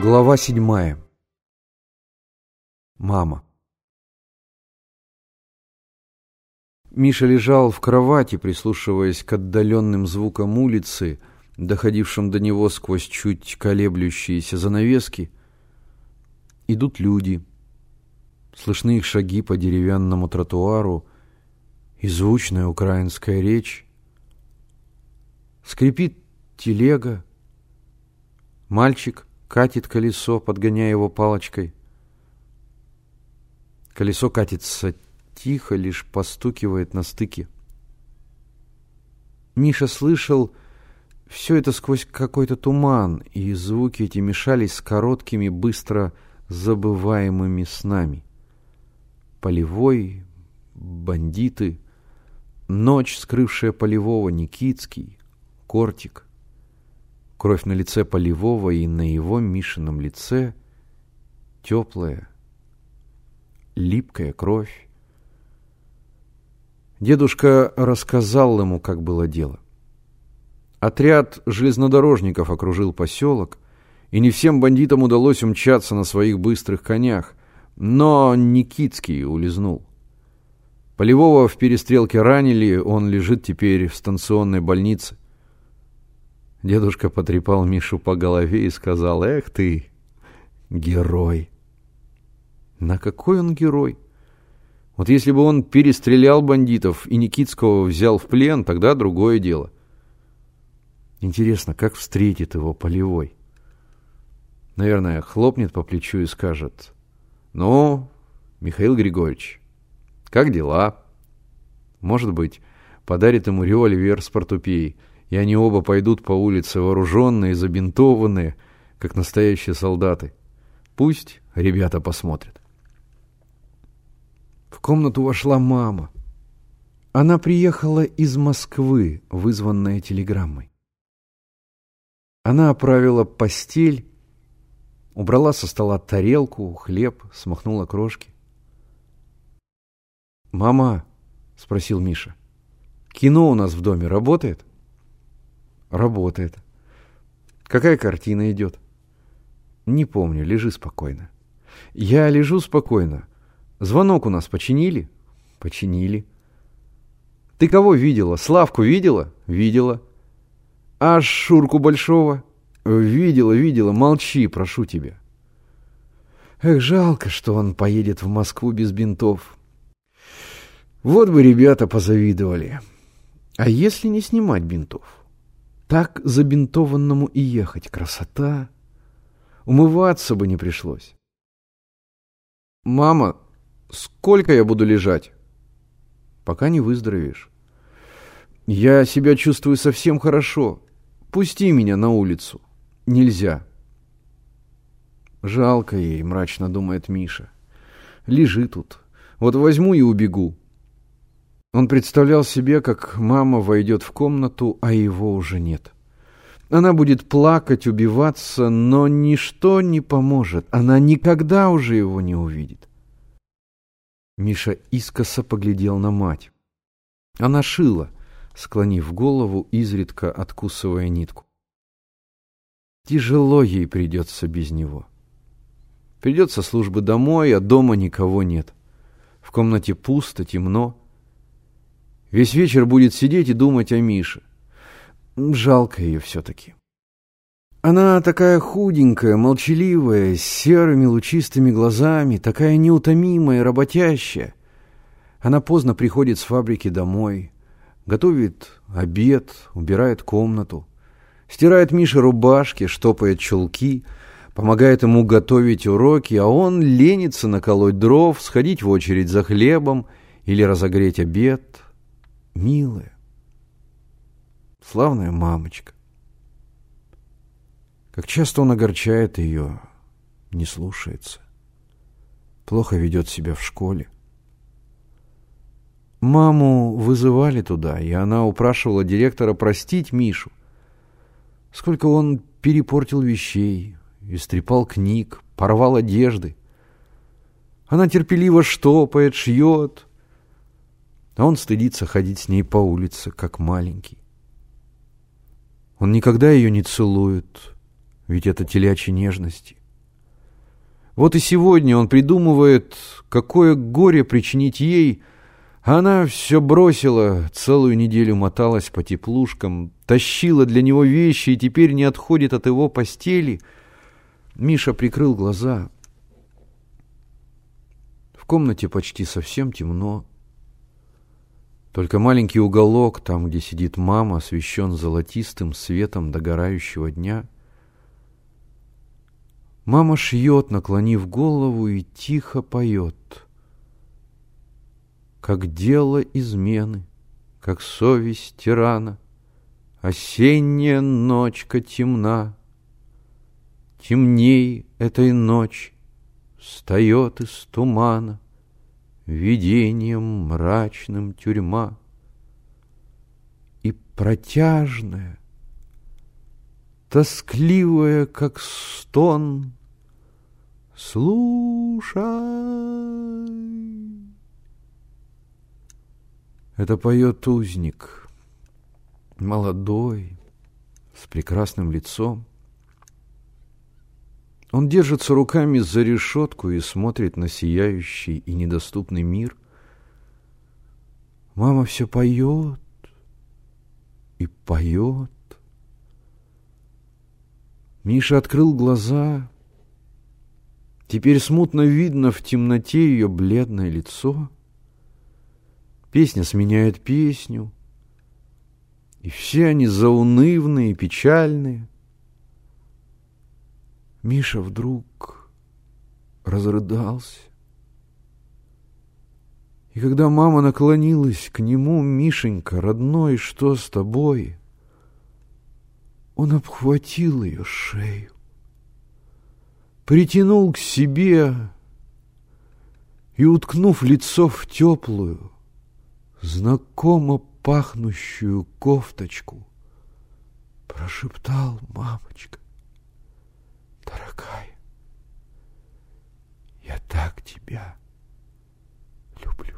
Глава седьмая. Мама. Миша лежал в кровати, прислушиваясь к отдаленным звукам улицы, доходившим до него сквозь чуть колеблющиеся занавески. Идут люди. Слышны их шаги по деревянному тротуару и звучная украинская речь. Скрипит телега. Мальчик катит колесо, подгоняя его палочкой. Колесо катится тихо, лишь постукивает на стыке. Миша слышал все это сквозь какой-то туман, и звуки эти мешались с короткими, быстро забываемыми снами. Полевой, бандиты, ночь, скрывшая Полевого, Никитский, Кортик. Кровь на лице Полевого и на его Мишином лице теплая, липкая кровь. Дедушка рассказал ему, как было дело. Отряд железнодорожников окружил поселок, и не всем бандитам удалось умчаться на своих быстрых конях, но Никитский улизнул. Полевого в перестрелке ранили, он лежит теперь в станционной больнице. Дедушка потрепал Мишу по голове и сказал, «Эх ты, герой!» На какой он герой? Вот если бы он перестрелял бандитов и Никитского взял в плен, тогда другое дело. Интересно, как встретит его Полевой? Наверное, хлопнет по плечу и скажет, «Ну, Михаил Григорьевич, как дела?» Может быть, подарит ему револьвер с портупеей – и они оба пойдут по улице вооруженные, забинтованные, как настоящие солдаты. Пусть ребята посмотрят. В комнату вошла мама. Она приехала из Москвы, вызванная телеграммой. Она оправила постель, убрала со стола тарелку, хлеб, смахнула крошки. «Мама», — спросил Миша, — «кино у нас в доме работает?» Работает. Какая картина идет? Не помню, лежи спокойно. Я лежу спокойно. Звонок у нас починили? Починили. Ты кого видела? Славку видела? Видела. А Шурку Большого? Видела, видела. Молчи, прошу тебя. Эх, жалко, что он поедет в Москву без бинтов. Вот бы ребята позавидовали. А если не снимать бинтов? Так забинтованному и ехать. Красота. Умываться бы не пришлось. «Мама, сколько я буду лежать?» «Пока не выздоровеешь». «Я себя чувствую совсем хорошо. Пусти меня на улицу». «Нельзя». «Жалко ей», — мрачно думает Миша. «Лежи тут. Вот возьму и убегу. Он представлял себе, как мама войдет в комнату, а его уже нет. Она будет плакать, убиваться, но ничто не поможет. Она никогда уже его не увидит. Миша искоса поглядел на мать. Она шила, склонив голову, изредка откусывая нитку. Тяжело ей придется без него. Придется службы домой, а дома никого нет. В комнате пусто, темно. Весь вечер будет сидеть и думать о Мише. Жалко ее все-таки. Она такая худенькая, молчаливая, с серыми лучистыми глазами, такая неутомимая, работящая. Она поздно приходит с фабрики домой, готовит обед, убирает комнату, стирает Мише рубашки, штопает чулки, помогает ему готовить уроки, а он ленится наколоть дров, сходить в очередь за хлебом или разогреть обед – милая, славная мамочка. Как часто он огорчает ее, не слушается, плохо ведет себя в школе. Маму вызывали туда, и она упрашивала директора простить Мишу. Сколько он перепортил вещей, истрепал книг, порвал одежды. Она терпеливо штопает, шьет, а он стыдится ходить с ней по улице, как маленький. Он никогда ее не целует, ведь это телячьи нежности. Вот и сегодня он придумывает, какое горе причинить ей, а она все бросила, целую неделю моталась по теплушкам, тащила для него вещи и теперь не отходит от его постели. Миша прикрыл глаза. В комнате почти совсем темно. Только маленький уголок, там, где сидит мама, освещен золотистым светом догорающего дня. Мама шьет, наклонив голову, и тихо поет. Как дело измены, как совесть тирана, Осенняя ночка темна. Темней этой ночи встает из тумана видением мрачным тюрьма. И протяжная, тоскливая, как стон, Слушай. Это поет узник, молодой, с прекрасным лицом. Он держится руками за решетку и смотрит на сияющий и недоступный мир. Мама все поет и поет. Миша открыл глаза. Теперь смутно видно в темноте ее бледное лицо. Песня сменяет песню, и все они заунывные печальные — Миша вдруг разрыдался. И когда мама наклонилась к нему, Мишенька, родной, что с тобой? Он обхватил ее шею, притянул к себе и, уткнув лицо в теплую, знакомо пахнущую кофточку, прошептал мамочка. Дорогая, я так тебя люблю.